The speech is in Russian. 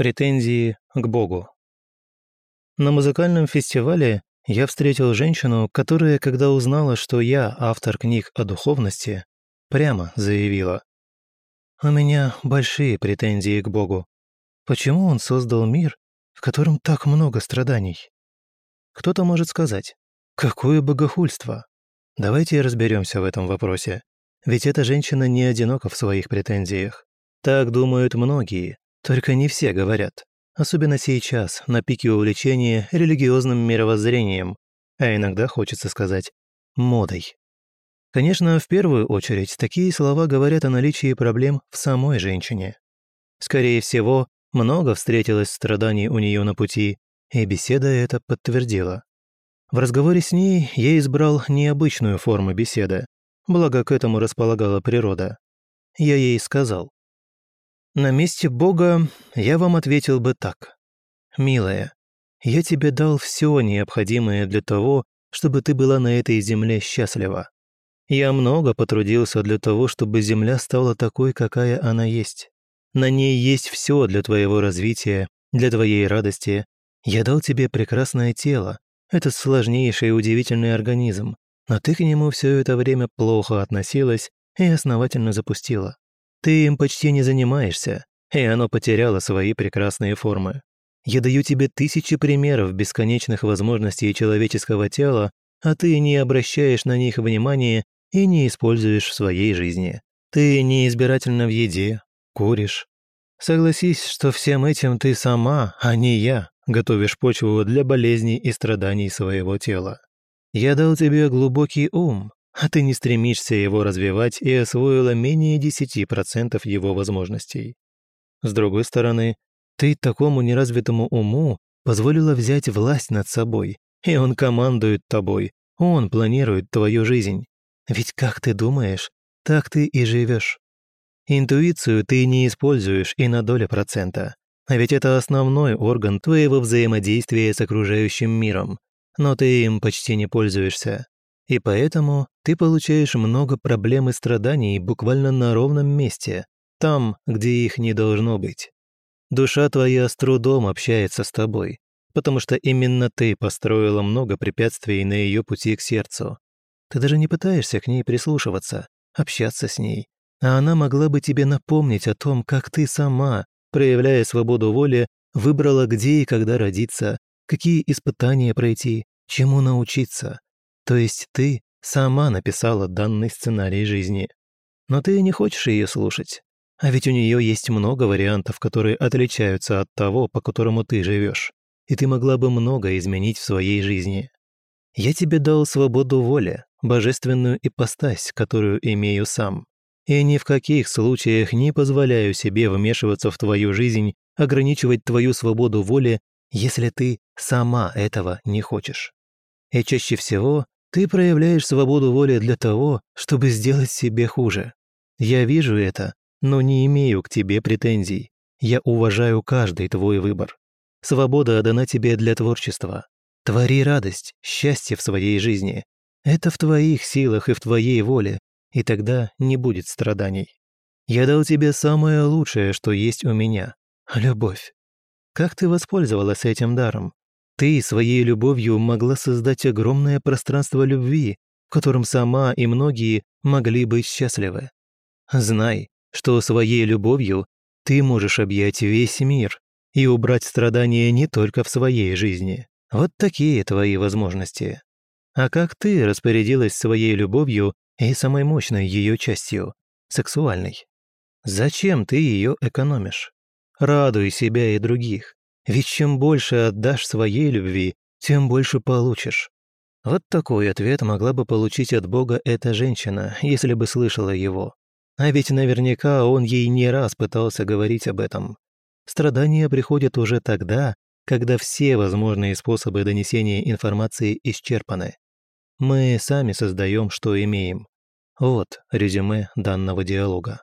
Претензии к Богу. На музыкальном фестивале я встретил женщину, которая, когда узнала, что я автор книг о духовности, прямо заявила. «У меня большие претензии к Богу. Почему Он создал мир, в котором так много страданий?» Кто-то может сказать, какое богохульство? Давайте разберемся в этом вопросе. Ведь эта женщина не одинока в своих претензиях. Так думают многие, только не все говорят. Особенно сейчас, на пике увлечения религиозным мировоззрением, а иногда хочется сказать «модой». Конечно, в первую очередь, такие слова говорят о наличии проблем в самой женщине. Скорее всего, много встретилось страданий у нее на пути, и беседа это подтвердила. В разговоре с ней я избрал необычную форму беседы, благо к этому располагала природа. Я ей сказал, на месте Бога я вам ответил бы так. «Милая, я тебе дал все необходимое для того, чтобы ты была на этой земле счастлива. Я много потрудился для того, чтобы земля стала такой, какая она есть. На ней есть все для твоего развития, для твоей радости. Я дал тебе прекрасное тело, это сложнейший и удивительный организм, но ты к нему все это время плохо относилась и основательно запустила. Ты им почти не занимаешься, и оно потеряло свои прекрасные формы. Я даю тебе тысячи примеров бесконечных возможностей человеческого тела, а ты не обращаешь на них внимания и не используешь в своей жизни. Ты не избирательна в еде, куришь. Согласись, что всем этим ты сама, а не я, готовишь почву для болезней и страданий своего тела. Я дал тебе глубокий ум, а ты не стремишься его развивать и освоила менее 10% его возможностей. С другой стороны, ты такому неразвитому уму позволила взять власть над собой, и он командует тобой, он планирует твою жизнь. Ведь как ты думаешь, так ты и живешь. Интуицию ты не используешь и на долю процента, а ведь это основной орган твоего взаимодействия с окружающим миром, но ты им почти не пользуешься. И поэтому ты получаешь много проблем и страданий буквально на ровном месте, там, где их не должно быть. Душа твоя с трудом общается с тобой, потому что именно ты построила много препятствий на ее пути к сердцу. Ты даже не пытаешься к ней прислушиваться, общаться с ней, а она могла бы тебе напомнить о том, как ты сама, проявляя свободу воли, выбрала, где и когда родиться, какие испытания пройти, чему научиться. То есть ты сама написала данный сценарий жизни. Но ты не хочешь ее слушать. А ведь у нее есть много вариантов, которые отличаются от того, по которому ты живешь. И ты могла бы много изменить в своей жизни. Я тебе дал свободу воли, божественную ипостась, которую имею сам. И ни в каких случаях не позволяю себе вмешиваться в твою жизнь, ограничивать твою свободу воли, если ты сама этого не хочешь. И чаще всего ты проявляешь свободу воли для того, чтобы сделать себе хуже. Я вижу это, но не имею к тебе претензий. Я уважаю каждый твой выбор. Свобода дана тебе для творчества. Твори радость, счастье в своей жизни. Это в твоих силах и в твоей воле, и тогда не будет страданий. Я дал тебе самое лучшее, что есть у меня — любовь. Как ты воспользовалась этим даром? Ты своей любовью могла создать огромное пространство любви, в котором сама и многие могли быть счастливы. Знай, что своей любовью ты можешь объять весь мир и убрать страдания не только в своей жизни. Вот такие твои возможности. А как ты распорядилась своей любовью и самой мощной ее частью, сексуальной? Зачем ты ее экономишь? Радуй себя и других. Ведь чем больше отдашь своей любви, тем больше получишь. Вот такой ответ могла бы получить от Бога эта женщина, если бы слышала его. А ведь наверняка он ей не раз пытался говорить об этом. Страдания приходят уже тогда, когда все возможные способы донесения информации исчерпаны. Мы сами создаем, что имеем. Вот резюме данного диалога.